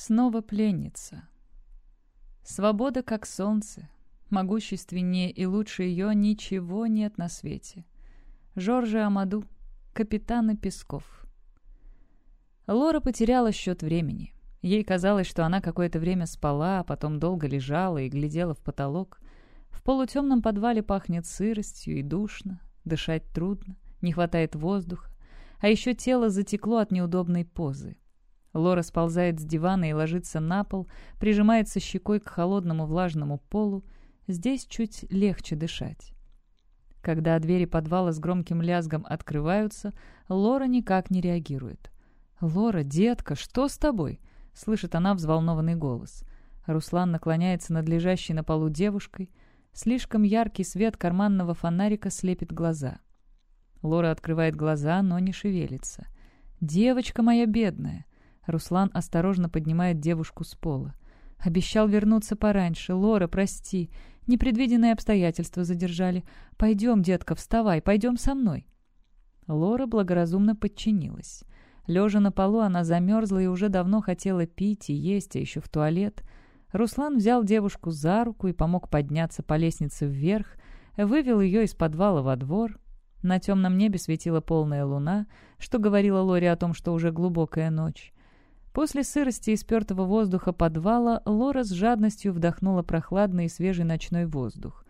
Снова пленница. Свобода как солнце. Могущественнее и лучше ее ничего нет на свете. Жоржи Амаду, капитана Песков. Лора потеряла счет времени. Ей казалось, что она какое-то время спала, а потом долго лежала и глядела в потолок. В полутемном подвале пахнет сыростью и душно, дышать трудно, не хватает воздуха, а еще тело затекло от неудобной позы. Лора сползает с дивана и ложится на пол, прижимается щекой к холодному влажному полу. Здесь чуть легче дышать. Когда двери подвала с громким лязгом открываются, Лора никак не реагирует. «Лора, детка, что с тобой?» — слышит она взволнованный голос. Руслан наклоняется над лежащей на полу девушкой. Слишком яркий свет карманного фонарика слепит глаза. Лора открывает глаза, но не шевелится. «Девочка моя бедная!» Руслан осторожно поднимает девушку с пола. «Обещал вернуться пораньше. Лора, прости. Непредвиденные обстоятельства задержали. Пойдем, детка, вставай, пойдем со мной». Лора благоразумно подчинилась. Лежа на полу, она замерзла и уже давно хотела пить и есть, а еще в туалет. Руслан взял девушку за руку и помог подняться по лестнице вверх, вывел ее из подвала во двор. На темном небе светила полная луна, что говорило Лоре о том, что уже глубокая ночь. После сырости и спертого воздуха подвала Лора с жадностью вдохнула прохладный и свежий ночной воздух.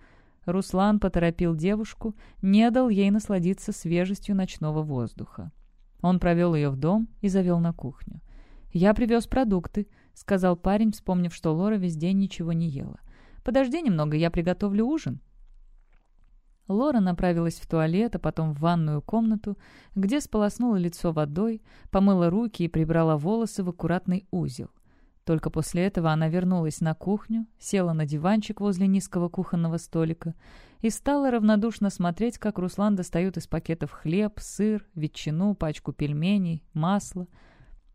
Руслан поторопил девушку, не дал ей насладиться свежестью ночного воздуха. Он провел ее в дом и завел на кухню. «Я привез продукты», — сказал парень, вспомнив, что Лора весь день ничего не ела. «Подожди немного, я приготовлю ужин». Лора направилась в туалет, а потом в ванную комнату, где сполоснула лицо водой, помыла руки и прибрала волосы в аккуратный узел. Только после этого она вернулась на кухню, села на диванчик возле низкого кухонного столика и стала равнодушно смотреть, как Руслан достает из пакетов хлеб, сыр, ветчину, пачку пельменей, масло —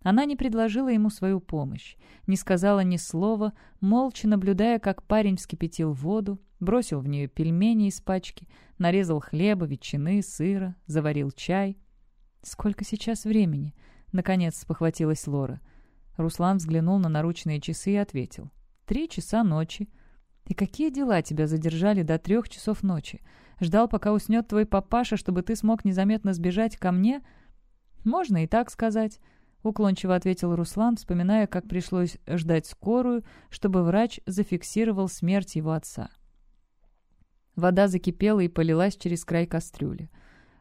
она не предложила ему свою помощь, не сказала ни слова, молча наблюдая, как парень вскипятил воду, бросил в нее пельмени из пачки, нарезал хлеба, ветчины, сыра, заварил чай. «Сколько сейчас времени?» — наконец спохватилась Лора. Руслан взглянул на наручные часы и ответил. «Три часа ночи». «И какие дела тебя задержали до трех часов ночи? Ждал, пока уснет твой папаша, чтобы ты смог незаметно сбежать ко мне?» «Можно и так сказать». — уклончиво ответил Руслан, вспоминая, как пришлось ждать скорую, чтобы врач зафиксировал смерть его отца. Вода закипела и полилась через край кастрюли.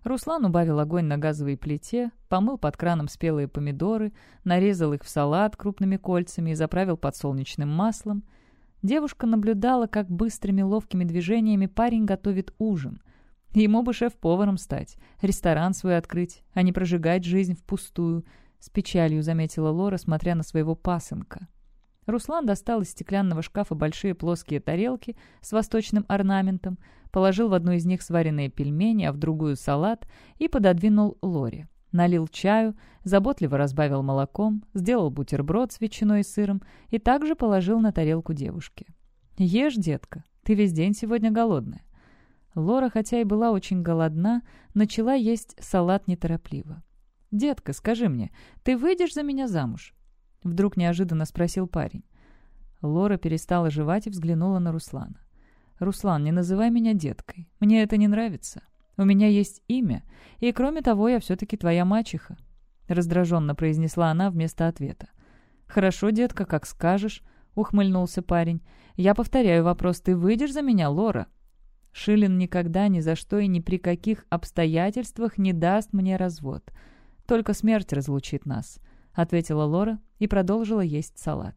Руслан убавил огонь на газовой плите, помыл под краном спелые помидоры, нарезал их в салат крупными кольцами и заправил подсолнечным маслом. Девушка наблюдала, как быстрыми ловкими движениями парень готовит ужин. Ему бы шеф-поваром стать, ресторан свой открыть, а не прожигать жизнь впустую — с печалью заметила Лора, смотря на своего пасынка. Руслан достал из стеклянного шкафа большие плоские тарелки с восточным орнаментом, положил в одну из них сваренные пельмени, а в другую салат и пододвинул Лоре. Налил чаю, заботливо разбавил молоком, сделал бутерброд с ветчиной и сыром и также положил на тарелку девушки. «Ешь, детка, ты весь день сегодня голодная». Лора, хотя и была очень голодна, начала есть салат неторопливо. «Детка, скажи мне, ты выйдешь за меня замуж?» Вдруг неожиданно спросил парень. Лора перестала жевать и взглянула на Руслана. «Руслан, не называй меня деткой. Мне это не нравится. У меня есть имя, и кроме того, я все-таки твоя мачеха», — раздраженно произнесла она вместо ответа. «Хорошо, детка, как скажешь», — ухмыльнулся парень. «Я повторяю вопрос, ты выйдешь за меня, Лора?» Шилин никогда ни за что и ни при каких обстоятельствах не даст мне развод. Только смерть разлучит нас», — ответила Лора и продолжила есть салат.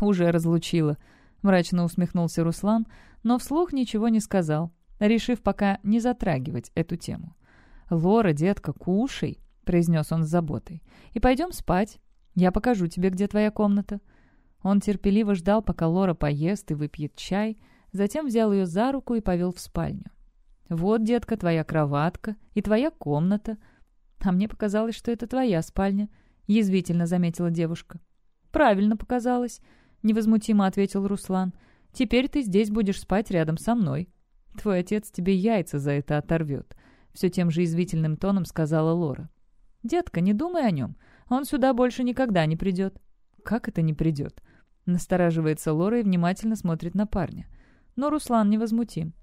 «Уже разлучила», — мрачно усмехнулся Руслан, но вслух ничего не сказал, решив пока не затрагивать эту тему. «Лора, детка, кушай», — произнес он с заботой, — «и пойдем спать. Я покажу тебе, где твоя комната». Он терпеливо ждал, пока Лора поест и выпьет чай, затем взял ее за руку и повел в спальню. «Вот, детка, твоя кроватка и твоя комната», «А мне показалось, что это твоя спальня», — язвительно заметила девушка. «Правильно показалось», — невозмутимо ответил Руслан. «Теперь ты здесь будешь спать рядом со мной. Твой отец тебе яйца за это оторвет», — все тем же извительным тоном сказала Лора. «Детка, не думай о нем. Он сюда больше никогда не придет». как это не придет?» Настораживается Лора и внимательно смотрит на парня. Но Руслан невозмутим.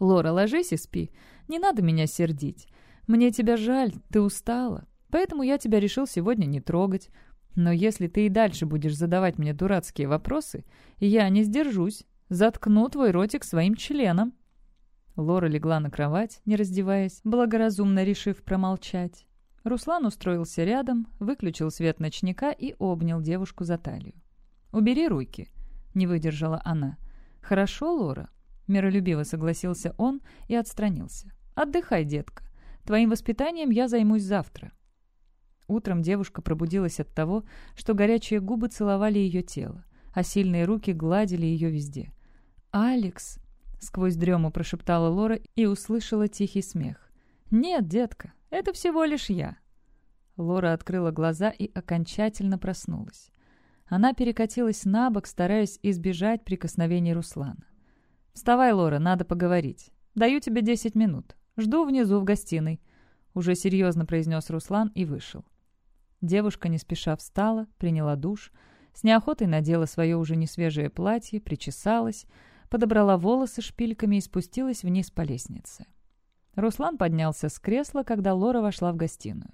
«Лора, ложись и спи. Не надо меня сердить. Мне тебя жаль, ты устала. Поэтому я тебя решил сегодня не трогать. Но если ты и дальше будешь задавать мне дурацкие вопросы, я не сдержусь. Заткну твой ротик своим членом». Лора легла на кровать, не раздеваясь, благоразумно решив промолчать. Руслан устроился рядом, выключил свет ночника и обнял девушку за талию. «Убери руки», — не выдержала она. «Хорошо, Лора?» Миролюбиво согласился он и отстранился. «Отдыхай, детка. Твоим воспитанием я займусь завтра». Утром девушка пробудилась от того, что горячие губы целовали ее тело, а сильные руки гладили ее везде. «Алекс!» — сквозь дрему прошептала Лора и услышала тихий смех. «Нет, детка, это всего лишь я». Лора открыла глаза и окончательно проснулась. Она перекатилась на бок, стараясь избежать прикосновений Руслана. «Вставай, Лора, надо поговорить. Даю тебе десять минут. Жду внизу в гостиной», — уже серьезно произнес Руслан и вышел. Девушка не спеша встала, приняла душ, с неохотой надела свое уже не свежее платье, причесалась, подобрала волосы шпильками и спустилась вниз по лестнице. Руслан поднялся с кресла, когда Лора вошла в гостиную.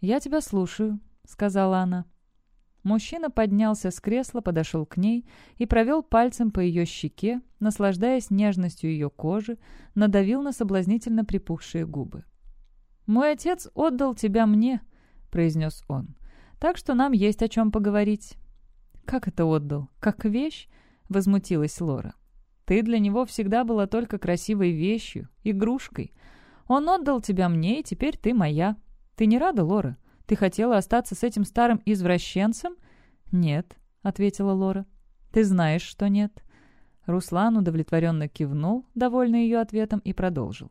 «Я тебя слушаю», — сказала она. Мужчина поднялся с кресла, подошел к ней и провел пальцем по ее щеке, наслаждаясь нежностью ее кожи, надавил на соблазнительно припухшие губы. «Мой отец отдал тебя мне», — произнес он. «Так что нам есть о чем поговорить». «Как это отдал? Как вещь?» — возмутилась Лора. «Ты для него всегда была только красивой вещью, игрушкой. Он отдал тебя мне, и теперь ты моя. Ты не рада, Лора?» Ты хотела остаться с этим старым извращенцем?» «Нет», — ответила Лора. «Ты знаешь, что нет». Руслан удовлетворенно кивнул, довольный ее ответом, и продолжил.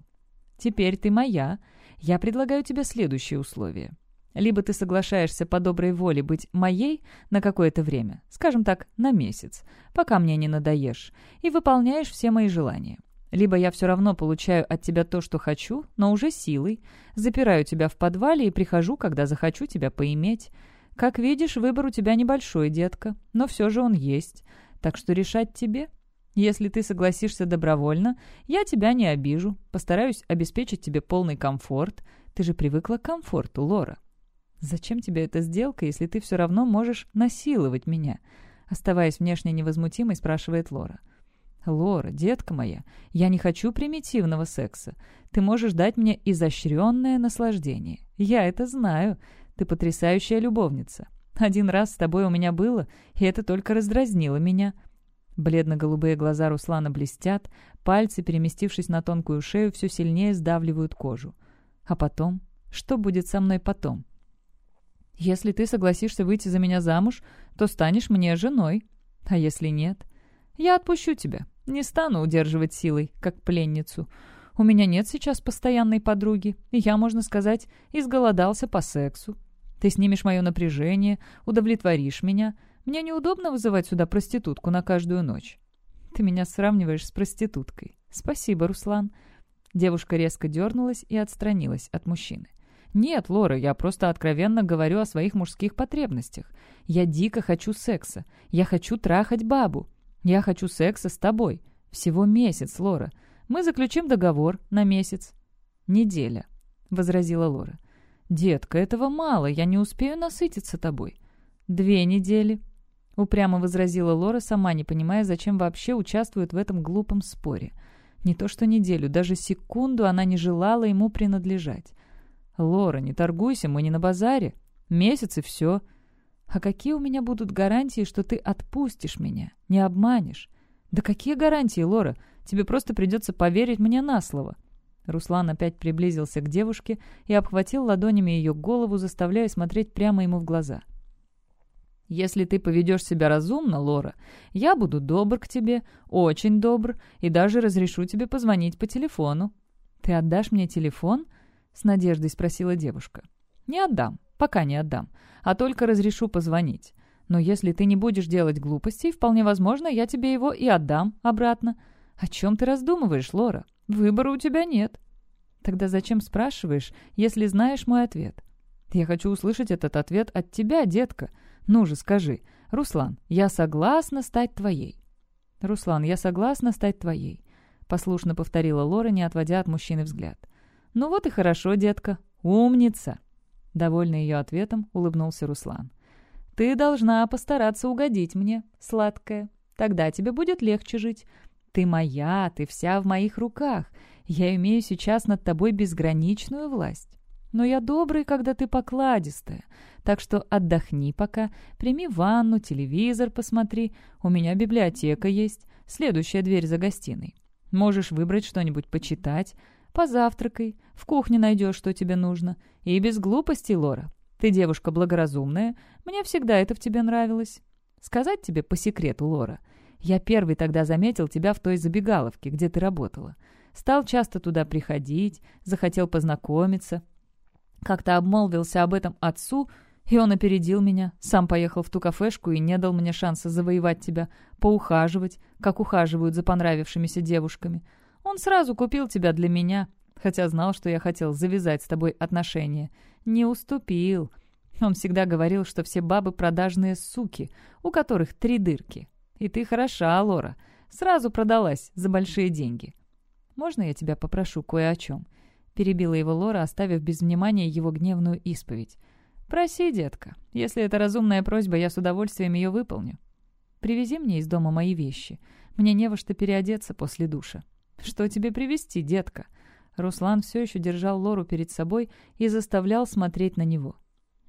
«Теперь ты моя. Я предлагаю тебе следующие условия. Либо ты соглашаешься по доброй воле быть моей на какое-то время, скажем так, на месяц, пока мне не надоешь, и выполняешь все мои желания. Либо я все равно получаю от тебя то, что хочу, но уже силой, запираю тебя в подвале и прихожу, когда захочу тебя поиметь. Как видишь, выбор у тебя небольшой, детка, но все же он есть. Так что решать тебе. Если ты согласишься добровольно, я тебя не обижу, постараюсь обеспечить тебе полный комфорт. Ты же привыкла к комфорту, Лора. Зачем тебе эта сделка, если ты все равно можешь насиловать меня?» Оставаясь внешне невозмутимой, спрашивает Лора. — «Лора, детка моя, я не хочу примитивного секса. Ты можешь дать мне изощренное наслаждение. Я это знаю. Ты потрясающая любовница. Один раз с тобой у меня было, и это только раздразнило меня». Бледно-голубые глаза Руслана блестят, пальцы, переместившись на тонкую шею, все сильнее сдавливают кожу. «А потом? Что будет со мной потом?» «Если ты согласишься выйти за меня замуж, то станешь мне женой. А если нет?» «Я отпущу тебя. Не стану удерживать силой, как пленницу. У меня нет сейчас постоянной подруги, и я, можно сказать, изголодался по сексу. Ты снимешь мое напряжение, удовлетворишь меня. Мне неудобно вызывать сюда проститутку на каждую ночь. Ты меня сравниваешь с проституткой. Спасибо, Руслан. Девушка резко дернулась и отстранилась от мужчины. «Нет, Лора, я просто откровенно говорю о своих мужских потребностях. Я дико хочу секса. Я хочу трахать бабу. Я хочу секса с тобой. Всего месяц, Лора. Мы заключим договор на месяц». «Неделя», — возразила Лора. «Детка, этого мало, я не успею насытиться тобой». «Две недели», — упрямо возразила Лора, сама не понимая, зачем вообще участвует в этом глупом споре. Не то что неделю, даже секунду она не желала ему принадлежать. «Лора, не торгуйся, мы не на базаре. Месяц и все. А какие у меня будут гарантии, что ты отпустишь меня, не обманешь? Да какие гарантии, Лора? Тебе просто придется поверить мне на слово. Руслан опять приблизился к девушке и обхватил ладонями ее голову, заставляя смотреть прямо ему в глаза. «Если ты поведешь себя разумно, Лора, я буду добр к тебе, очень добр, и даже разрешу тебе позвонить по телефону». «Ты отдашь мне телефон?» — с надеждой спросила девушка. «Не отдам. Пока не отдам, а только разрешу позвонить. Но если ты не будешь делать глупостей, вполне возможно, я тебе его и отдам обратно. О чем ты раздумываешь, Лора? Выбора у тебя нет. Тогда зачем спрашиваешь, если знаешь мой ответ? Я хочу услышать этот ответ от тебя, детка. Ну же, скажи. Руслан, я согласна стать твоей». «Руслан, я согласна стать твоей», — послушно повторила Лора, не отводя от мужчины взгляд. «Ну вот и хорошо, детка. Умница!» Довольный ее ответом, улыбнулся Руслан. «Ты должна постараться угодить мне, сладкая. Тогда тебе будет легче жить. Ты моя, ты вся в моих руках. Я имею сейчас над тобой безграничную власть. Но я добрый, когда ты покладистая. Так что отдохни пока, прими ванну, телевизор посмотри. У меня библиотека есть, следующая дверь за гостиной. Можешь выбрать что-нибудь почитать. Позавтракай, в кухне найдешь, что тебе нужно. И без глупостей, Лора. Ты девушка благоразумная, мне всегда это в тебе нравилось. Сказать тебе по секрету, Лора, я первый тогда заметил тебя в той забегаловке, где ты работала. Стал часто туда приходить, захотел познакомиться. Как-то обмолвился об этом отцу, и он опередил меня, сам поехал в ту кафешку и не дал мне шанса завоевать тебя, поухаживать, как ухаживают за понравившимися девушками. Он сразу купил тебя для меня, хотя знал, что я хотел завязать с тобой отношения. Не уступил. Он всегда говорил, что все бабы продажные суки, у которых три дырки. И ты хороша, Лора. Сразу продалась за большие деньги. Можно я тебя попрошу кое о чем?» Перебила его Лора, оставив без внимания его гневную исповедь. «Проси, детка. Если это разумная просьба, я с удовольствием ее выполню. Привези мне из дома мои вещи. Мне не во что переодеться после душа». «Что тебе привезти, детка?» Руслан все еще держал Лору перед собой и заставлял смотреть на него.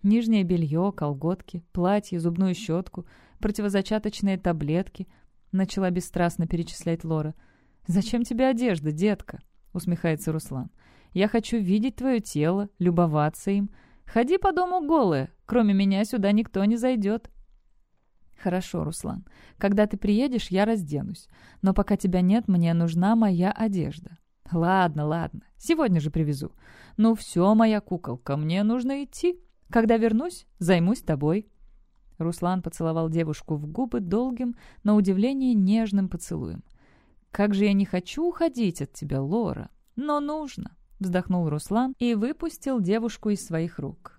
Нижнее белье, колготки, платье, зубную щетку, противозачаточные таблетки, начала бесстрастно перечислять Лора. «Зачем тебе одежда, детка?» — усмехается Руслан. «Я хочу видеть твое тело, любоваться им. Ходи по дому голая, кроме меня сюда никто не зайдет». «Хорошо, Руслан. Когда ты приедешь, я разденусь. Но пока тебя нет, мне нужна моя одежда». «Ладно, ладно. Сегодня же привезу. Ну все, моя куколка, мне нужно идти. Когда вернусь, займусь тобой». Руслан поцеловал девушку в губы долгим, на удивление нежным поцелуем. «Как же я не хочу уходить от тебя, Лора, но нужно!» Вздохнул Руслан и выпустил девушку из своих рук.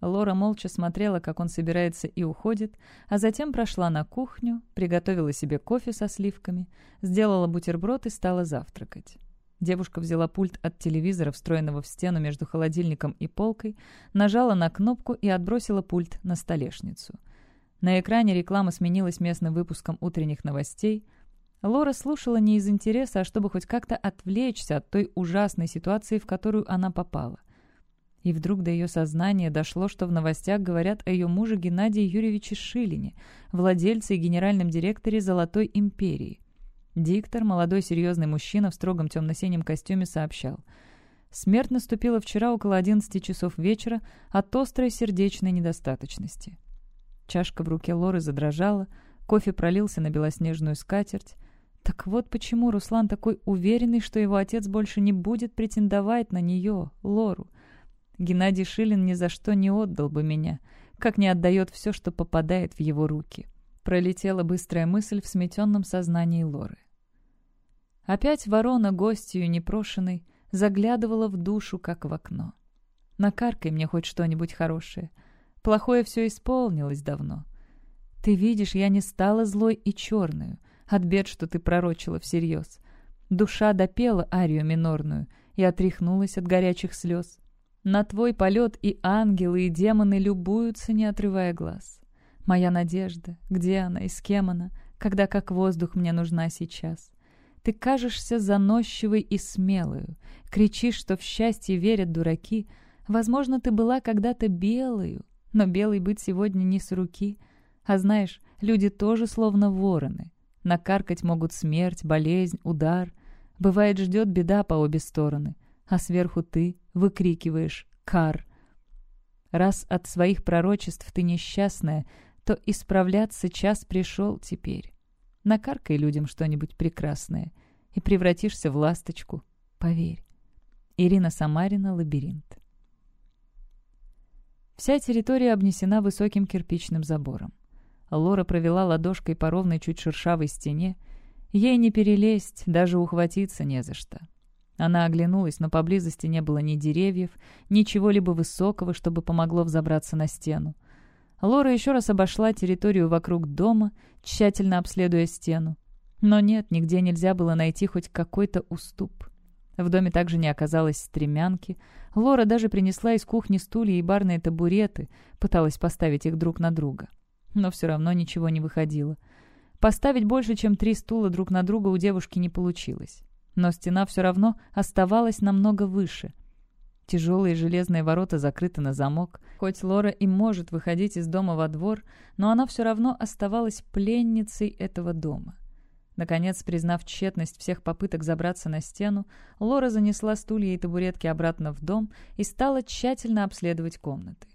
Лора молча смотрела, как он собирается и уходит, а затем прошла на кухню, приготовила себе кофе со сливками, сделала бутерброд и стала завтракать. Девушка взяла пульт от телевизора, встроенного в стену между холодильником и полкой, нажала на кнопку и отбросила пульт на столешницу. На экране реклама сменилась местным выпуском утренних новостей. Лора слушала не из интереса, а чтобы хоть как-то отвлечься от той ужасной ситуации, в которую она попала. И вдруг до ее сознания дошло, что в новостях говорят о ее муже Геннадии Юрьевиче Шилине, владельце и генеральном директоре «Золотой империи». Диктор, молодой серьезный мужчина в строгом темно-синем костюме, сообщал. Смерть наступила вчера около 11 часов вечера от острой сердечной недостаточности. Чашка в руке Лоры задрожала, кофе пролился на белоснежную скатерть. Так вот почему Руслан такой уверенный, что его отец больше не будет претендовать на нее, Лору. Геннадий Шилин ни за что не отдал бы меня, как не отдает все, что попадает в его руки. Пролетела быстрая мысль в сметенном сознании Лоры. Опять ворона гостью непрошенной заглядывала в душу, как в окно. Накаркай мне хоть что-нибудь хорошее. Плохое все исполнилось давно. Ты видишь, я не стала злой и черную, от бед, что ты пророчила всерьез. Душа допела арию минорную и отряхнулась от горячих слез. На твой полет и ангелы, и демоны любуются, не отрывая глаз. Моя надежда, где она и с кем она, когда как воздух мне нужна сейчас? Ты кажешься заносчивой и смелою, кричишь, что в счастье верят дураки. Возможно, ты была когда-то белою, но белый быть сегодня не с руки. А знаешь, люди тоже словно вороны. Накаркать могут смерть, болезнь, удар. Бывает, ждет беда по обе стороны, а сверху ты выкрикиваешь «Кар!». Раз от своих пророчеств ты несчастная, то исправляться час пришел теперь. Накаркай людям что-нибудь прекрасное и превратишься в ласточку. Поверь. Ирина Самарина «Лабиринт». Вся территория обнесена высоким кирпичным забором. Лора провела ладошкой по ровной, чуть шершавой стене. Ей не перелезть, даже ухватиться не за что. Она оглянулась, но поблизости не было ни деревьев, ничего либо высокого, чтобы помогло взобраться на стену. Лора еще раз обошла территорию вокруг дома, тщательно обследуя стену. Но нет, нигде нельзя было найти хоть какой-то уступ. В доме также не оказалось стремянки. Лора даже принесла из кухни стулья и барные табуреты, пыталась поставить их друг на друга. Но все равно ничего не выходило. Поставить больше, чем три стула друг на друга у девушки не получилось. Но стена все равно оставалась намного выше. Тяжелые железные ворота закрыты на замок. Хоть Лора и может выходить из дома во двор, но она все равно оставалась пленницей этого дома. Наконец, признав тщетность всех попыток забраться на стену, Лора занесла стулья и табуретки обратно в дом и стала тщательно обследовать комнаты.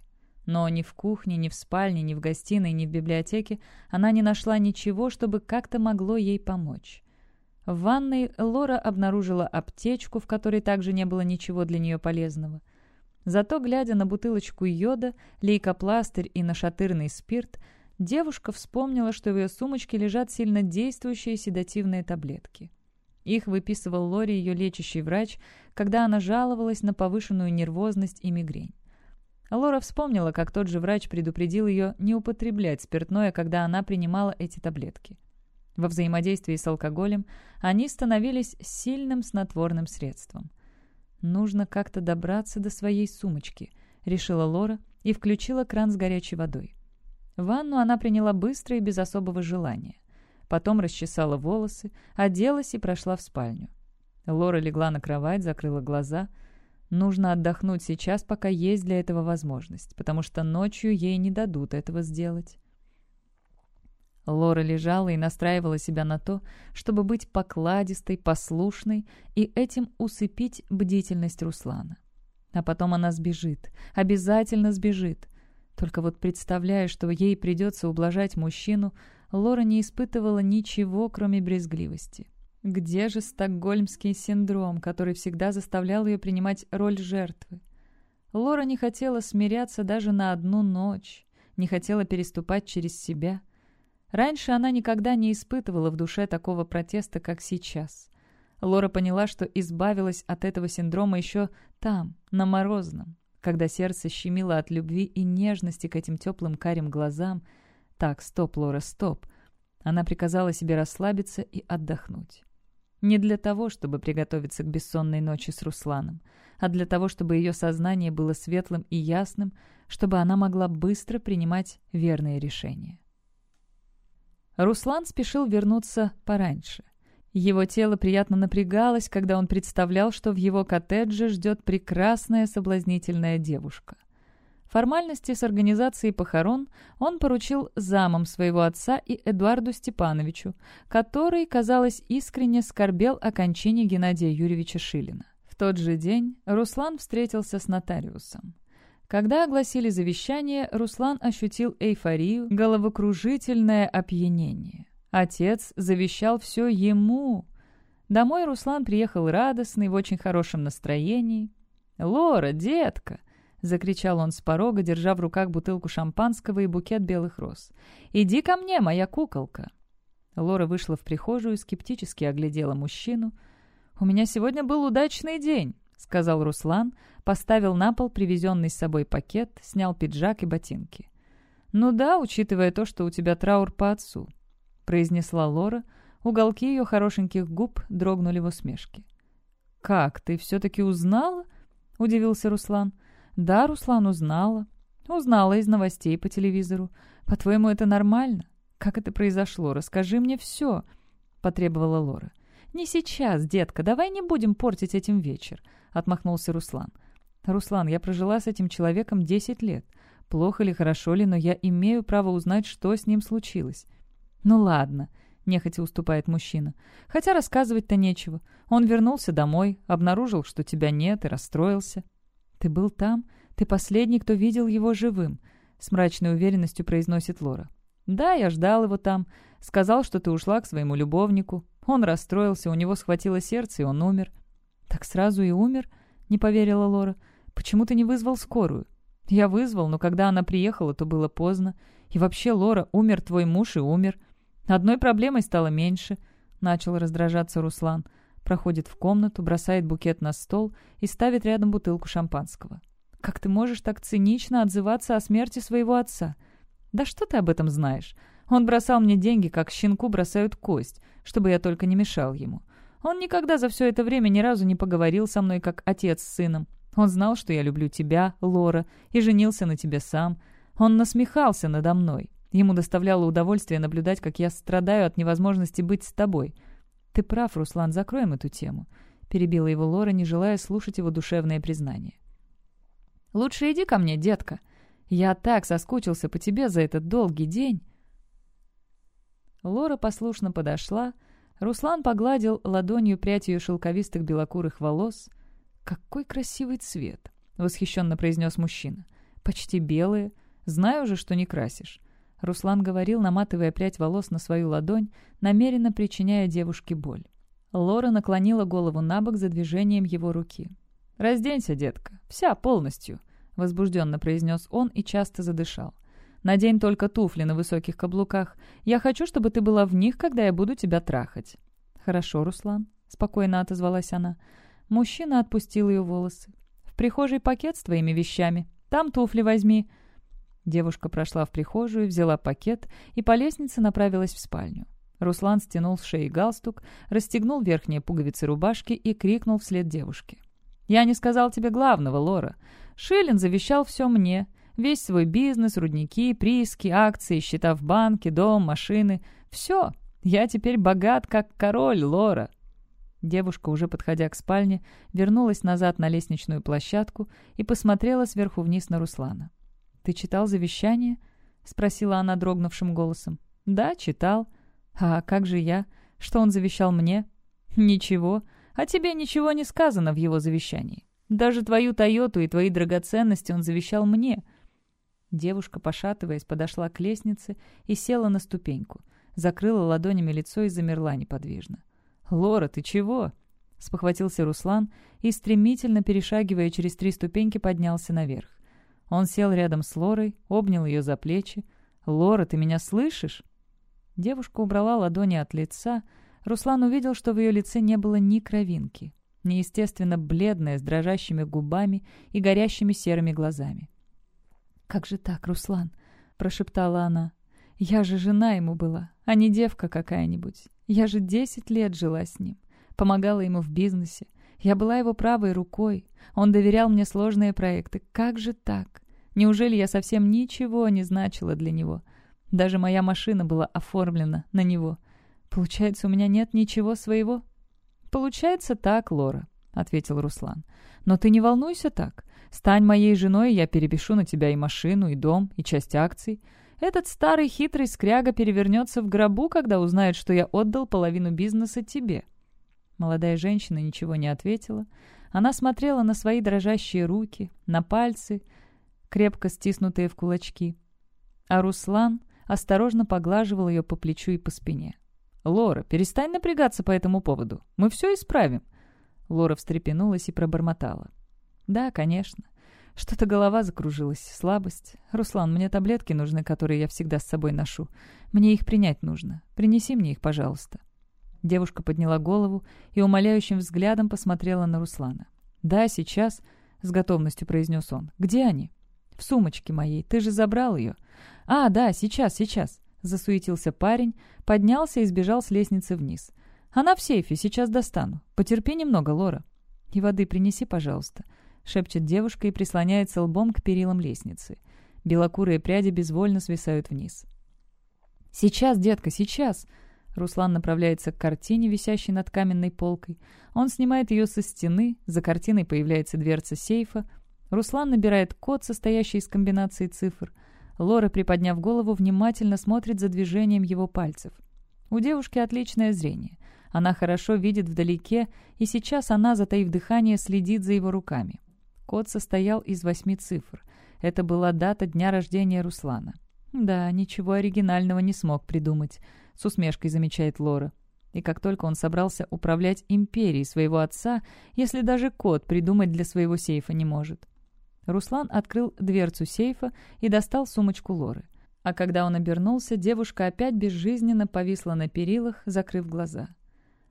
Но ни в кухне, ни в спальне, ни в гостиной, ни в библиотеке она не нашла ничего, чтобы как-то могло ей помочь. В ванной Лора обнаружила аптечку, в которой также не было ничего для нее полезного. Зато, глядя на бутылочку йода, лейкопластырь и нашатырный спирт, девушка вспомнила, что в ее сумочке лежат сильно действующие седативные таблетки. Их выписывал Лори ее лечащий врач, когда она жаловалась на повышенную нервозность и мигрень. Лора вспомнила, как тот же врач предупредил ее не употреблять спиртное, когда она принимала эти таблетки. Во взаимодействии с алкоголем они становились сильным снотворным средством. «Нужно как-то добраться до своей сумочки», — решила Лора и включила кран с горячей водой. Ванну она приняла быстро и без особого желания. Потом расчесала волосы, оделась и прошла в спальню. Лора легла на кровать, закрыла глаза. Нужно отдохнуть сейчас, пока есть для этого возможность, потому что ночью ей не дадут этого сделать. Лора лежала и настраивала себя на то, чтобы быть покладистой, послушной и этим усыпить бдительность Руслана. А потом она сбежит, обязательно сбежит. Только вот представляя, что ей придется ублажать мужчину, Лора не испытывала ничего, кроме брезгливости. Где же стокгольмский синдром, который всегда заставлял ее принимать роль жертвы? Лора не хотела смиряться даже на одну ночь, не хотела переступать через себя. Раньше она никогда не испытывала в душе такого протеста, как сейчас. Лора поняла, что избавилась от этого синдрома еще там, на Морозном, когда сердце щемило от любви и нежности к этим теплым карим глазам. «Так, стоп, Лора, стоп!» Она приказала себе расслабиться и отдохнуть. Не для того, чтобы приготовиться к бессонной ночи с Русланом, а для того, чтобы ее сознание было светлым и ясным, чтобы она могла быстро принимать верные решения. Руслан спешил вернуться пораньше. Его тело приятно напрягалось, когда он представлял, что в его коттедже ждет прекрасная соблазнительная девушка. Формальности с организацией похорон он поручил замам своего отца и Эдуарду Степановичу, который, казалось, искренне скорбел о кончине Геннадия Юрьевича Шилина. В тот же день Руслан встретился с нотариусом. Когда огласили завещание, Руслан ощутил эйфорию, головокружительное опьянение. Отец завещал все ему. Домой Руслан приехал радостный, в очень хорошем настроении. «Лора, детка!» — закричал он с порога, держа в руках бутылку шампанского и букет белых роз. «Иди ко мне, моя куколка!» Лора вышла в прихожую, скептически оглядела мужчину. «У меня сегодня был удачный день», — сказал Руслан, поставил на пол привезенный с собой пакет, снял пиджак и ботинки. «Ну да, учитывая то, что у тебя траур по отцу», — произнесла Лора. Уголки ее хорошеньких губ дрогнули в усмешке. «Как, ты все-таки узнала?» — удивился Руслан. «Да, Руслан, узнала. Узнала из новостей по телевизору. По-твоему, это нормально? Как это произошло? Расскажи мне все», — потребовала Лора. «Не сейчас, детка, давай не будем портить этим вечер», — отмахнулся Руслан. «Руслан, я прожила с этим человеком десять лет. Плохо ли, хорошо ли, но я имею право узнать, что с ним случилось. «Ну ладно», — нехотя уступает мужчина. «Хотя рассказывать-то нечего. Он вернулся домой, обнаружил, что тебя нет, и расстроился». «Ты был там? Ты последний, кто видел его живым», — с мрачной уверенностью произносит Лора. «Да, я ждал его там. Сказал, что ты ушла к своему любовнику. Он расстроился, у него схватило сердце, и он умер». «Так сразу и умер?» — не поверила Лора. «Почему ты не вызвал скорую?» «Я вызвал, но когда она приехала, то было поздно. И вообще, Лора, умер твой муж и умер. Одной проблемой стало меньше. Начал раздражаться Руслан. Проходит в комнату, бросает букет на стол и ставит рядом бутылку шампанского. «Как ты можешь так цинично отзываться о смерти своего отца? «Да что ты об этом знаешь? Он бросал мне деньги, как щенку бросают кость, чтобы я только не мешал ему. Он никогда за все это время ни разу не поговорил со мной, как отец с сыном. Он знал, что я люблю тебя, Лора, и женился на тебе сам. Он насмехался надо мной. Ему доставляло удовольствие наблюдать, как я страдаю от невозможности быть с тобой. Ты прав, Руслан, закроем эту тему. Перебила его Лора, не желая слушать его душевное признание. «Лучше иди ко мне, детка. Я так соскучился по тебе за этот долгий день». Лора послушно подошла. Руслан погладил ладонью прядь ее шелковистых белокурых волос. «Какой красивый цвет!» — восхищенно произнес мужчина. «Почти белые. Знаю же, что не красишь». Руслан говорил, наматывая прядь волос на свою ладонь, намеренно причиняя девушке боль. Лора наклонила голову на бок за движением его руки. «Разденься, детка. Вся, полностью», — возбужденно произнес он и часто задышал. Надень только туфли на высоких каблуках. Я хочу, чтобы ты была в них, когда я буду тебя трахать». «Хорошо, Руслан», — спокойно отозвалась она. Мужчина отпустил ее волосы. «В прихожей пакет с твоими вещами. Там туфли возьми». Девушка прошла в прихожую, взяла пакет и по лестнице направилась в спальню. Руслан стянул с шеи галстук, расстегнул верхние пуговицы рубашки и крикнул вслед девушке. «Я не сказал тебе главного, Лора. Шиллин завещал все мне. Весь свой бизнес, рудники, прииски, акции, счета в банке, дом, машины. Все. Я теперь богат, как король, Лора». Девушка, уже подходя к спальне, вернулась назад на лестничную площадку и посмотрела сверху вниз на Руслана. «Ты читал завещание?» — спросила она дрогнувшим голосом. «Да, читал. А как же я? Что он завещал мне?» «Ничего. А тебе ничего не сказано в его завещании. Даже твою Тойоту и твои драгоценности он завещал мне. Девушка, пошатываясь, подошла к лестнице и села на ступеньку. Закрыла ладонями лицо и замерла неподвижно. «Лора, ты чего?» — спохватился Руслан и, стремительно перешагивая через три ступеньки, поднялся наверх. Он сел рядом с Лорой, обнял ее за плечи. «Лора, ты меня слышишь?» Девушка убрала ладони от лица. Руслан увидел, что в ее лице не было ни кровинки. Неестественно бледная, с дрожащими губами и горящими серыми глазами. «Как же так, Руслан?» — прошептала она. «Я же жена ему была, а не девка какая-нибудь. Я же десять лет жила с ним, помогала ему в бизнесе. Я была его правой рукой. Он доверял мне сложные проекты. Как же так? Неужели я совсем ничего не значила для него? Даже моя машина была оформлена на него. Получается, у меня нет ничего своего?» «Получается так, Лора», — ответил Руслан. «Но ты не волнуйся так. Стань моей женой, я перепишу на тебя и машину, и дом, и часть акций. Этот старый хитрый скряга перевернется в гробу, когда узнает, что я отдал половину бизнеса тебе». Молодая женщина ничего не ответила. Она смотрела на свои дрожащие руки, на пальцы, крепко стиснутые в кулачки. А Руслан осторожно поглаживал ее по плечу и по спине. «Лора, перестань напрягаться по этому поводу. Мы все исправим». Лора встрепенулась и пробормотала. «Да, конечно. Что-то голова закружилась, слабость. Руслан, мне таблетки нужны, которые я всегда с собой ношу. Мне их принять нужно. Принеси мне их, пожалуйста». Девушка подняла голову и умоляющим взглядом посмотрела на Руслана. «Да, сейчас», — с готовностью произнес он. «Где они?» «В сумочке моей. Ты же забрал ее». «А, да, сейчас, сейчас», — засуетился парень, поднялся и сбежал с лестницы вниз. «Она в сейфе, сейчас достану. Потерпи немного, Лора. И воды принеси, пожалуйста». — шепчет девушка и прислоняется лбом к перилам лестницы. Белокурые пряди безвольно свисают вниз. «Сейчас, детка, сейчас!» Руслан направляется к картине, висящей над каменной полкой. Он снимает ее со стены, за картиной появляется дверца сейфа. Руслан набирает код, состоящий из комбинации цифр. Лора, приподняв голову, внимательно смотрит за движением его пальцев. У девушки отличное зрение. Она хорошо видит вдалеке, и сейчас она, затаив дыхание, следит за его руками. Код состоял из восьми цифр. Это была дата дня рождения Руслана. «Да, ничего оригинального не смог придумать», — с усмешкой замечает Лора. И как только он собрался управлять империей своего отца, если даже код придумать для своего сейфа не может. Руслан открыл дверцу сейфа и достал сумочку Лоры. А когда он обернулся, девушка опять безжизненно повисла на перилах, закрыв глаза.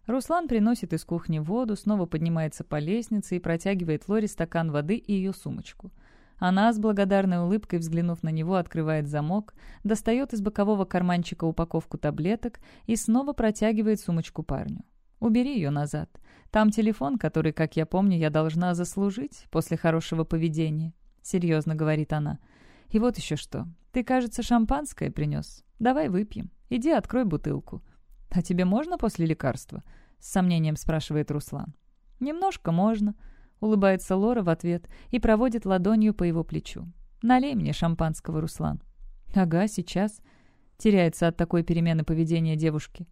Руслан приносит из кухни воду, снова поднимается по лестнице и протягивает Лоре стакан воды и ее сумочку. Она с благодарной улыбкой, взглянув на него, открывает замок, достает из бокового карманчика упаковку таблеток и снова протягивает сумочку парню. «Убери ее назад. Там телефон, который, как я помню, я должна заслужить после хорошего поведения», — серьезно говорит она. «И вот еще что. Ты, кажется, шампанское принес. Давай выпьем. Иди открой бутылку». «А тебе можно после лекарства?» — с сомнением спрашивает Руслан. «Немножко можно», — улыбается Лора в ответ и проводит ладонью по его плечу. «Налей мне шампанского, Руслан». «Ага, сейчас». Теряется от такой перемены поведения девушки.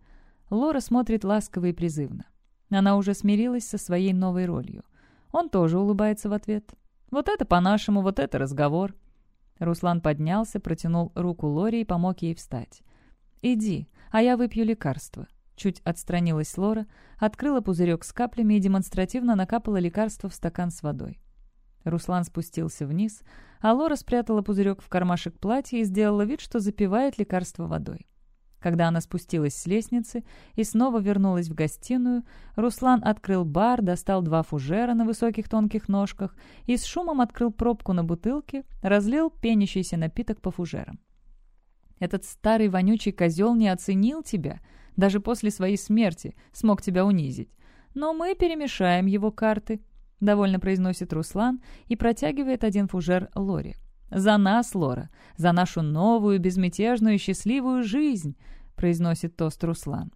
Лора смотрит ласково и призывно. Она уже смирилась со своей новой ролью. Он тоже улыбается в ответ. «Вот это по-нашему, вот это разговор». Руслан поднялся, протянул руку Лоре и помог ей встать. «Иди, а я выпью лекарство». Чуть отстранилась Лора, открыла пузырек с каплями и демонстративно накапала лекарство в стакан с водой. Руслан спустился вниз, а Лора спрятала пузырек в кармашек платья и сделала вид, что запивает лекарство водой. Когда она спустилась с лестницы и снова вернулась в гостиную, Руслан открыл бар, достал два фужера на высоких тонких ножках и с шумом открыл пробку на бутылке, разлил пенящийся напиток по фужерам. «Этот старый вонючий козел не оценил тебя, даже после своей смерти смог тебя унизить. Но мы перемешаем его карты», — довольно произносит Руслан и протягивает один фужер Лоре. «За нас, Лора! За нашу новую, безмятежную, счастливую жизнь!» — произносит тост Руслан.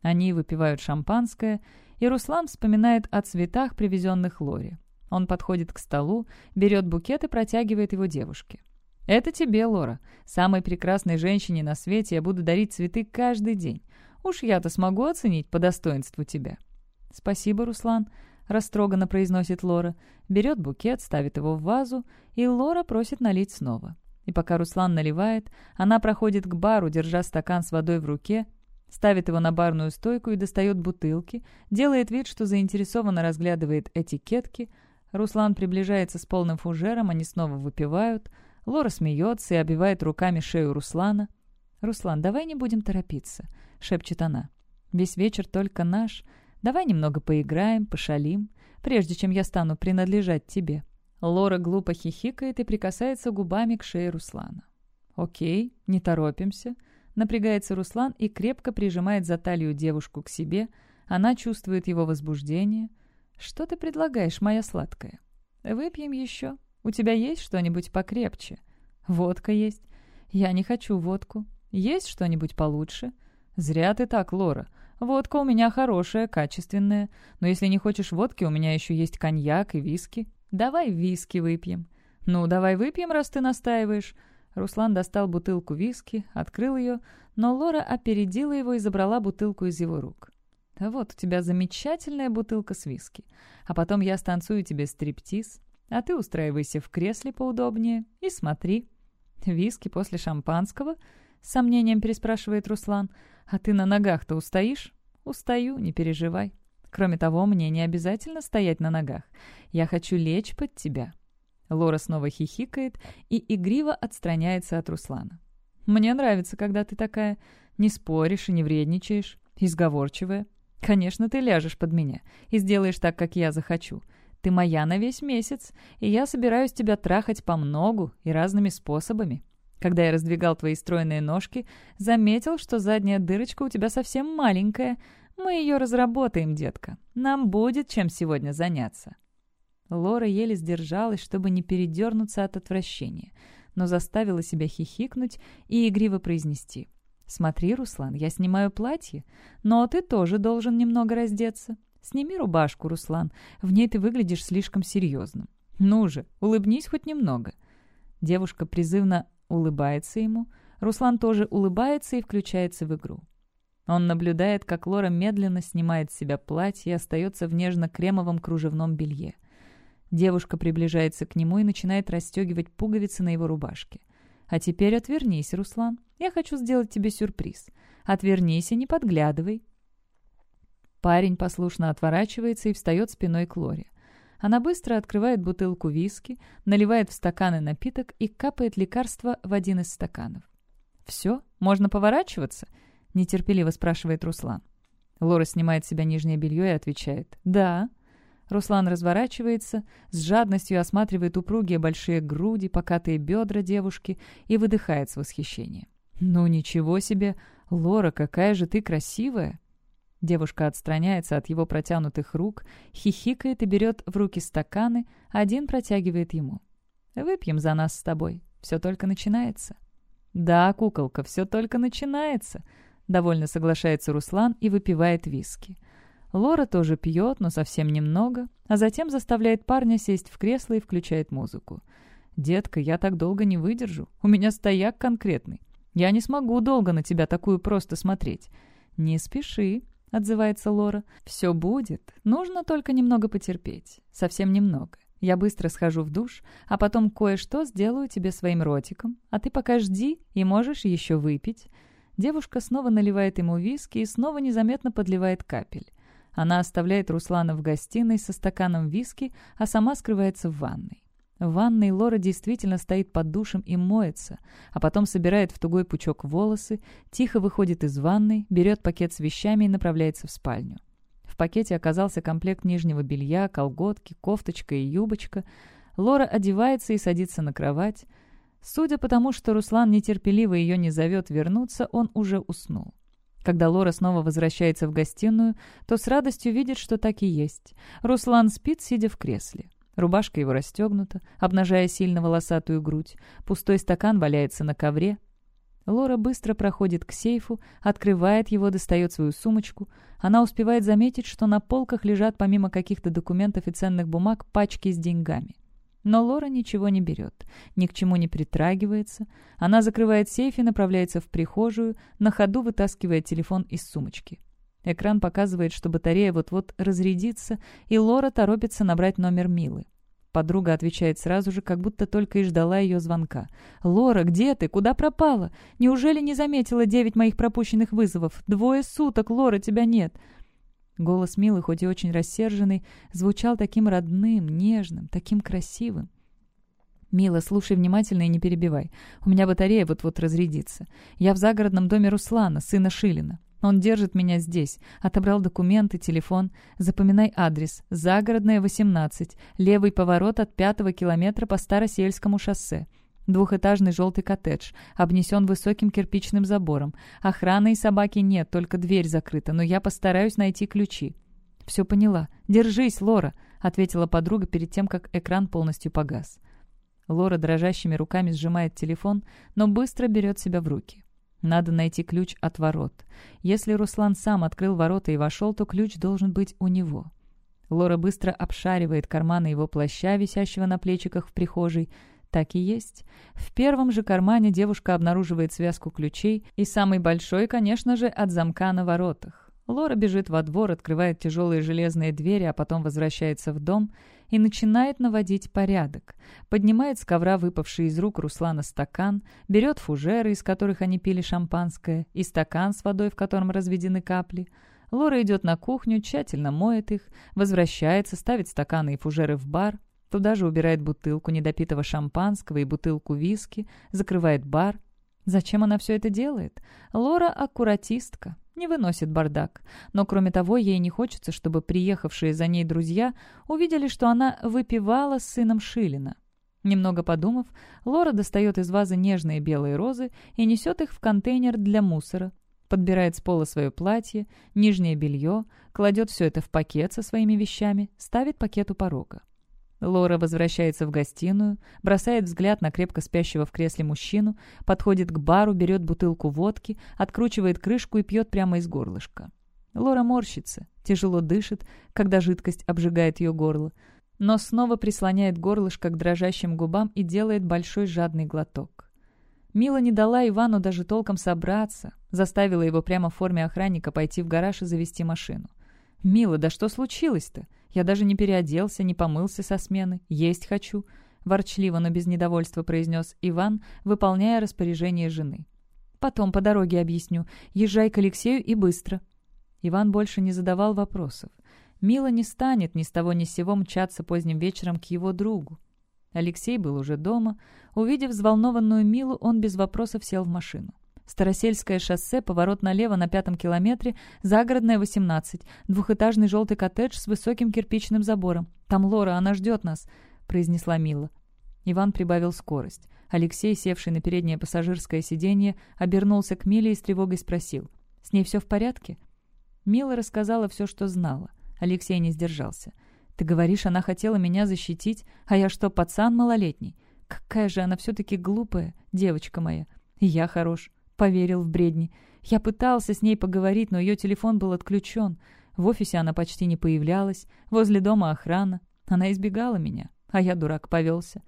Они выпивают шампанское, и Руслан вспоминает о цветах, привезенных Лоре. Он подходит к столу, берет букет и протягивает его девушке. «Это тебе, Лора. Самой прекрасной женщине на свете я буду дарить цветы каждый день. Уж я-то смогу оценить по достоинству тебя». «Спасибо, Руслан», — растроганно произносит Лора. Берет букет, ставит его в вазу, и Лора просит налить снова. И пока Руслан наливает, она проходит к бару, держа стакан с водой в руке, ставит его на барную стойку и достает бутылки, делает вид, что заинтересованно разглядывает этикетки. Руслан приближается с полным фужером, они снова выпивают. Лора смеется и обивает руками шею Руслана. «Руслан, давай не будем торопиться», — шепчет она. «Весь вечер только наш. Давай немного поиграем, пошалим, прежде чем я стану принадлежать тебе». Лора глупо хихикает и прикасается губами к шее Руслана. «Окей, не торопимся», — напрягается Руслан и крепко прижимает за талию девушку к себе. Она чувствует его возбуждение. «Что ты предлагаешь, моя сладкая? Выпьем еще. У тебя есть что-нибудь покрепче?» «Водка есть». «Я не хочу водку. Есть что-нибудь получше?» «Зря ты так, Лора. Водка у меня хорошая, качественная. Но если не хочешь водки, у меня еще есть коньяк и виски. Давай виски выпьем». «Ну, давай выпьем, раз ты настаиваешь». Руслан достал бутылку виски, открыл ее, но Лора опередила его и забрала бутылку из его рук. «Да вот, у тебя замечательная бутылка с виски. А потом я станцую тебе стриптиз, а ты устраивайся в кресле поудобнее и смотри». «Виски после шампанского?» — с сомнением переспрашивает Руслан. «А ты на ногах-то устоишь?» «Устаю, не переживай. Кроме того, мне не обязательно стоять на ногах. Я хочу лечь под тебя». Лора снова хихикает и игриво отстраняется от Руслана. «Мне нравится, когда ты такая. Не споришь и не вредничаешь. Изговорчивая. Конечно, ты ляжешь под меня и сделаешь так, как я захочу. Ты моя на весь месяц, и я собираюсь тебя трахать по многу и разными способами. Когда я раздвигал твои стройные ножки, заметил, что задняя дырочка у тебя совсем маленькая. Мы ее разработаем, детка. Нам будет чем сегодня заняться». Лора еле сдержалась, чтобы не передернуться от отвращения, но заставила себя хихикнуть и игриво произнести. «Смотри, Руслан, я снимаю платье, но ты тоже должен немного раздеться. Сними рубашку, Руслан, в ней ты выглядишь слишком серьезным. Ну же, улыбнись хоть немного». Девушка призывно улыбается ему. Руслан тоже улыбается и включается в игру. Он наблюдает, как Лора медленно снимает с себя платье и остается в нежно-кремовом кружевном белье. Девушка приближается к нему и начинает расстегивать пуговицы на его рубашке. «А теперь отвернись, Руслан. Я хочу сделать тебе сюрприз. Отвернись и не подглядывай». Парень послушно отворачивается и встает спиной к Лоре. Она быстро открывает бутылку виски, наливает в стаканы напиток и капает лекарство в один из стаканов. «Все? Можно поворачиваться?» — нетерпеливо спрашивает Руслан. Лора снимает с себя нижнее белье и отвечает «Да». Руслан разворачивается, с жадностью осматривает упругие большие груди, покатые бедра девушки и выдыхает с восхищением. «Ну ничего себе! Лора, какая же ты красивая!» Девушка отстраняется от его протянутых рук, хихикает и берет в руки стаканы, один протягивает ему. «Выпьем за нас с тобой. Все только начинается». «Да, куколка, все только начинается», — довольно соглашается Руслан и выпивает виски. Лора тоже пьет, но совсем немного, а затем заставляет парня сесть в кресло и включает музыку. «Детка, я так долго не выдержу. У меня стояк конкретный. Я не смогу долго на тебя такую просто смотреть». «Не спеши», — отзывается Лора. «Все будет. Нужно только немного потерпеть. Совсем немного. Я быстро схожу в душ, а потом кое-что сделаю тебе своим ротиком. А ты пока жди и можешь еще выпить». Девушка снова наливает ему виски и снова незаметно подливает капель. Она оставляет Руслана в гостиной со стаканом виски, а сама скрывается в ванной. В ванной Лора действительно стоит под душем и моется, а потом собирает в тугой пучок волосы, тихо выходит из ванной, берет пакет с вещами и направляется в спальню. В пакете оказался комплект нижнего белья, колготки, кофточка и юбочка. Лора одевается и садится на кровать. Судя по тому, что Руслан нетерпеливо ее не зовет вернуться, он уже уснул. Когда Лора снова возвращается в гостиную, то с радостью видит, что так и есть. Руслан спит, сидя в кресле. Рубашка его расстегнута, обнажая сильно волосатую грудь. Пустой стакан валяется на ковре. Лора быстро проходит к сейфу, открывает его, достает свою сумочку. Она успевает заметить, что на полках лежат помимо каких-то документов и ценных бумаг пачки с деньгами. Но Лора ничего не берет, ни к чему не притрагивается. Она закрывает сейф и направляется в прихожую, на ходу вытаскивая телефон из сумочки. Экран показывает, что батарея вот-вот разрядится, и Лора торопится набрать номер Милы. Подруга отвечает сразу же, как будто только и ждала ее звонка. «Лора, где ты? Куда пропала? Неужели не заметила девять моих пропущенных вызовов? Двое суток, Лора, тебя нет!» Голос Милы, хоть и очень рассерженный, звучал таким родным, нежным, таким красивым. «Мила, слушай внимательно и не перебивай. У меня батарея вот-вот разрядится. Я в загородном доме Руслана, сына Шилина. Он держит меня здесь. Отобрал документы, телефон. Запоминай адрес. Загородная, 18. Левый поворот от пятого километра по Старосельскому шоссе. Двухэтажный желтый коттедж, обнесен высоким кирпичным забором. Охраны и собаки нет, только дверь закрыта, но я постараюсь найти ключи». «Все поняла. Держись, Лора», — ответила подруга перед тем, как экран полностью погас. Лора дрожащими руками сжимает телефон, но быстро берет себя в руки. Надо найти ключ от ворот. Если Руслан сам открыл ворота и вошел, то ключ должен быть у него. Лора быстро обшаривает карманы его плаща, висящего на плечиках в прихожей, так и есть. В первом же кармане девушка обнаруживает связку ключей, и самый большой, конечно же, от замка на воротах. Лора бежит во двор, открывает тяжелые железные двери, а потом возвращается в дом и начинает наводить порядок. Поднимает с ковра выпавший из рук Руслана стакан, берет фужеры, из которых они пили шампанское, и стакан с водой, в котором разведены капли. Лора идет на кухню, тщательно моет их, возвращается, ставит стаканы и фужеры в бар, Туда же убирает бутылку недопитого шампанского и бутылку виски, закрывает бар. Зачем она все это делает? Лора аккуратистка, не выносит бардак. Но кроме того, ей не хочется, чтобы приехавшие за ней друзья увидели, что она выпивала с сыном Шилина. Немного подумав, Лора достает из вазы нежные белые розы и несет их в контейнер для мусора. Подбирает с пола свое платье, нижнее белье, кладет все это в пакет со своими вещами, ставит пакет у порога. Лора возвращается в гостиную, бросает взгляд на крепко спящего в кресле мужчину, подходит к бару, берет бутылку водки, откручивает крышку и пьет прямо из горлышка. Лора морщится, тяжело дышит, когда жидкость обжигает ее горло, но снова прислоняет горлышко к дрожащим губам и делает большой жадный глоток. Мила не дала Ивану даже толком собраться, заставила его прямо в форме охранника пойти в гараж и завести машину. «Мила, да что случилось-то? Я даже не переоделся, не помылся со смены. Есть хочу», — ворчливо, но без недовольства произнес Иван, выполняя распоряжение жены. «Потом по дороге объясню. Езжай к Алексею и быстро». Иван больше не задавал вопросов. Мила не станет ни с того ни с сего мчаться поздним вечером к его другу. Алексей был уже дома. Увидев взволнованную Милу, он без вопросов сел в машину. Старосельское шоссе, поворот налево на пятом километре, загородная 18, двухэтажный желтый коттедж с высоким кирпичным забором. Там Лора, она ждет нас», — произнесла Мила. Иван прибавил скорость. Алексей, севший на переднее пассажирское сиденье, обернулся к Миле и с тревогой спросил. «С ней все в порядке?» Мила рассказала все, что знала. Алексей не сдержался. «Ты говоришь, она хотела меня защитить, а я что, пацан малолетний? Какая же она все-таки глупая, девочка моя. И я хорош. Поверил в бредни. Я пытался с ней поговорить, но ее телефон был отключен. В офисе она почти не появлялась. Возле дома охрана. Она избегала меня, а я, дурак, повелся.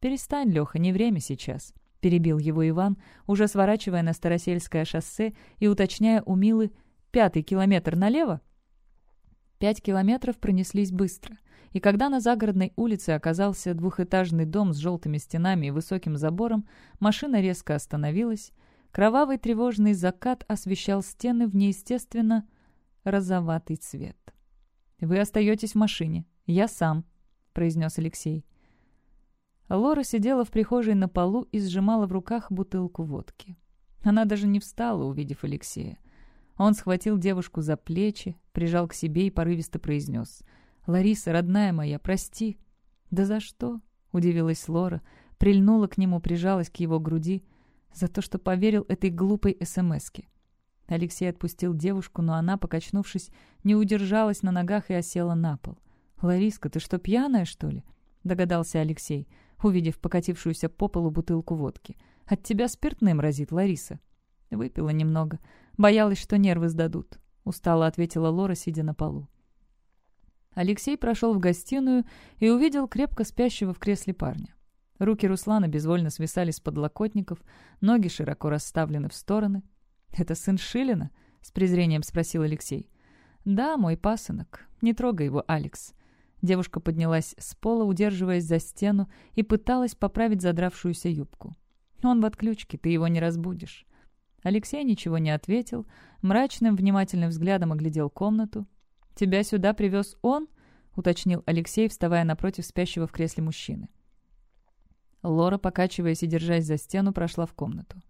«Перестань, Леха, не время сейчас», — перебил его Иван, уже сворачивая на Старосельское шоссе и уточняя у Милы «пятый километр налево?» Пять километров пронеслись быстро, и когда на загородной улице оказался двухэтажный дом с желтыми стенами и высоким забором, машина резко остановилась. Кровавый тревожный закат освещал стены в неестественно розоватый цвет. «Вы остаетесь в машине. Я сам», — произнес Алексей. Лора сидела в прихожей на полу и сжимала в руках бутылку водки. Она даже не встала, увидев Алексея. Он схватил девушку за плечи, прижал к себе и порывисто произнес. «Лариса, родная моя, прости». «Да за что?» — удивилась Лора, прильнула к нему, прижалась к его груди. «За то, что поверил этой глупой СМСке». Алексей отпустил девушку, но она, покачнувшись, не удержалась на ногах и осела на пол. «Лариска, ты что, пьяная, что ли?» — догадался Алексей увидев покатившуюся по полу бутылку водки. «От тебя спиртным разит, Лариса». Выпила немного. Боялась, что нервы сдадут. Устало ответила Лора, сидя на полу. Алексей прошел в гостиную и увидел крепко спящего в кресле парня. Руки Руслана безвольно свисали с подлокотников, ноги широко расставлены в стороны. «Это сын Шилина?» — с презрением спросил Алексей. «Да, мой пасынок. Не трогай его, Алекс. Девушка поднялась с пола, удерживаясь за стену, и пыталась поправить задравшуюся юбку. «Он в отключке, ты его не разбудишь». Алексей ничего не ответил, мрачным, внимательным взглядом оглядел комнату. «Тебя сюда привез он?» — уточнил Алексей, вставая напротив спящего в кресле мужчины. Лора, покачиваясь и держась за стену, прошла в комнату.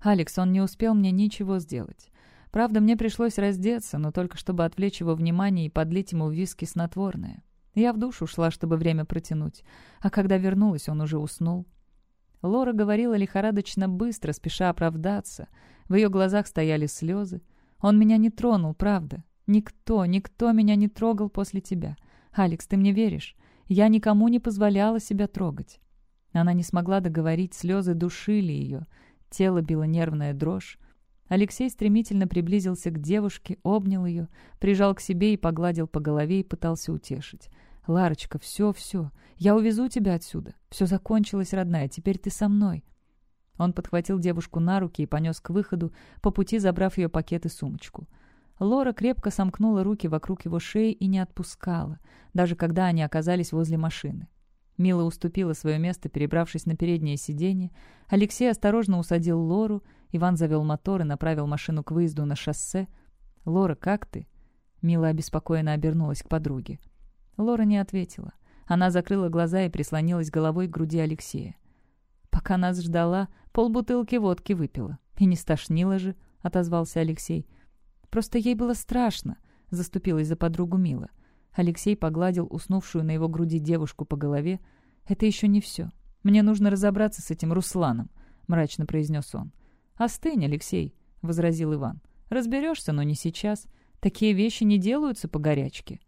«Алекс, он не успел мне ничего сделать. Правда, мне пришлось раздеться, но только чтобы отвлечь его внимание и подлить ему виски снотворное. Я в душ ушла, чтобы время протянуть, а когда вернулась, он уже уснул. Лора говорила лихорадочно быстро, спеша оправдаться. В ее глазах стояли слезы. «Он меня не тронул, правда. Никто, никто меня не трогал после тебя. Алекс, ты мне веришь? Я никому не позволяла себя трогать». Она не смогла договорить, слезы душили ее. Тело било нервная дрожь. Алексей стремительно приблизился к девушке, обнял ее, прижал к себе и погладил по голове и пытался утешить. «Ларочка, все-все. Я увезу тебя отсюда. Все закончилось, родная. Теперь ты со мной». Он подхватил девушку на руки и понес к выходу, по пути забрав ее пакет и сумочку. Лора крепко сомкнула руки вокруг его шеи и не отпускала, даже когда они оказались возле машины. Мила уступила свое место, перебравшись на переднее сиденье. Алексей осторожно усадил Лору. Иван завел мотор и направил машину к выезду на шоссе. «Лора, как ты?» Мила обеспокоенно обернулась к подруге. Лора не ответила. Она закрыла глаза и прислонилась головой к груди Алексея. «Пока нас ждала, полбутылки водки выпила. И не стошнила же», — отозвался Алексей. «Просто ей было страшно», — заступилась за подругу Мила. Алексей погладил уснувшую на его груди девушку по голове. «Это еще не все. Мне нужно разобраться с этим Русланом», — мрачно произнес он. «Остынь, Алексей», — возразил Иван. «Разберешься, но не сейчас. Такие вещи не делаются по горячке».